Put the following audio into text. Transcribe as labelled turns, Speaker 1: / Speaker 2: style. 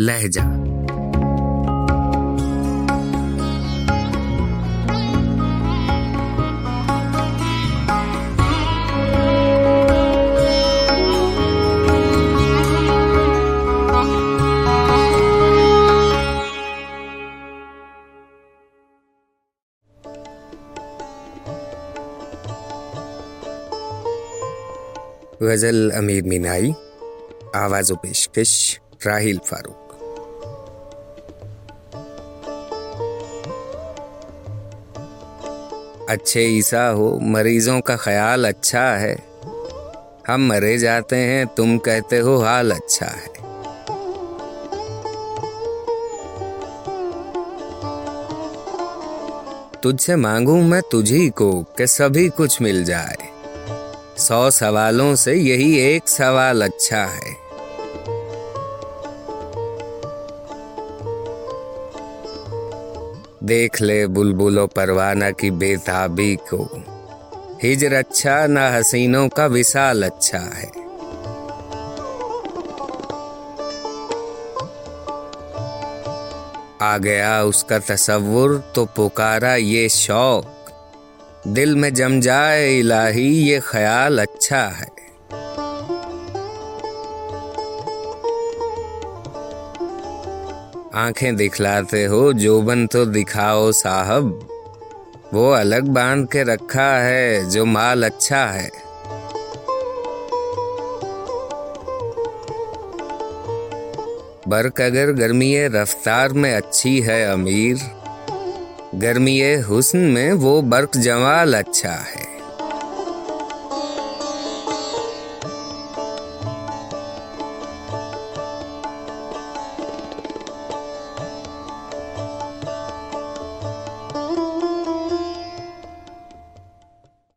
Speaker 1: لہجہ۔ غزل امیر مینائی آواز و پیشکش راہیل فاروق۔ اچھے عیسیٰ ہو، مریضوں کا خیال اچھا ہے۔ ہم مرے جاتے ہیں، تم کہتے ہو حال اچھا ہے۔ تجھ سے مانگوں میں تجھی کو کہ سبھی کچھ مل جائے۔ سو سوالوں سے یہی ایک سوال اچھا ہے۔ دیکھ لے بلبل و پروانہ کی بے تابی کو۔ ہجر اچھا نہ حسینوں کا وصال اچھا ہے۔ آ گیا اس کا تصور تو پکارا یہ شوق۔ دل میں جم جائے الہی یہ خیال اچھا ہے۔ آنکھیں دکھلاتے ہو، جوبن تو دکھاؤ صاحب۔ وہ الگ باندھ کے رکھا ہے جو مال اچھا ہے۔ برق اگر گرمی رفتار میں اچھی ہے امیر، گرمی حسن میں وہ برق جمال اچھا ہے۔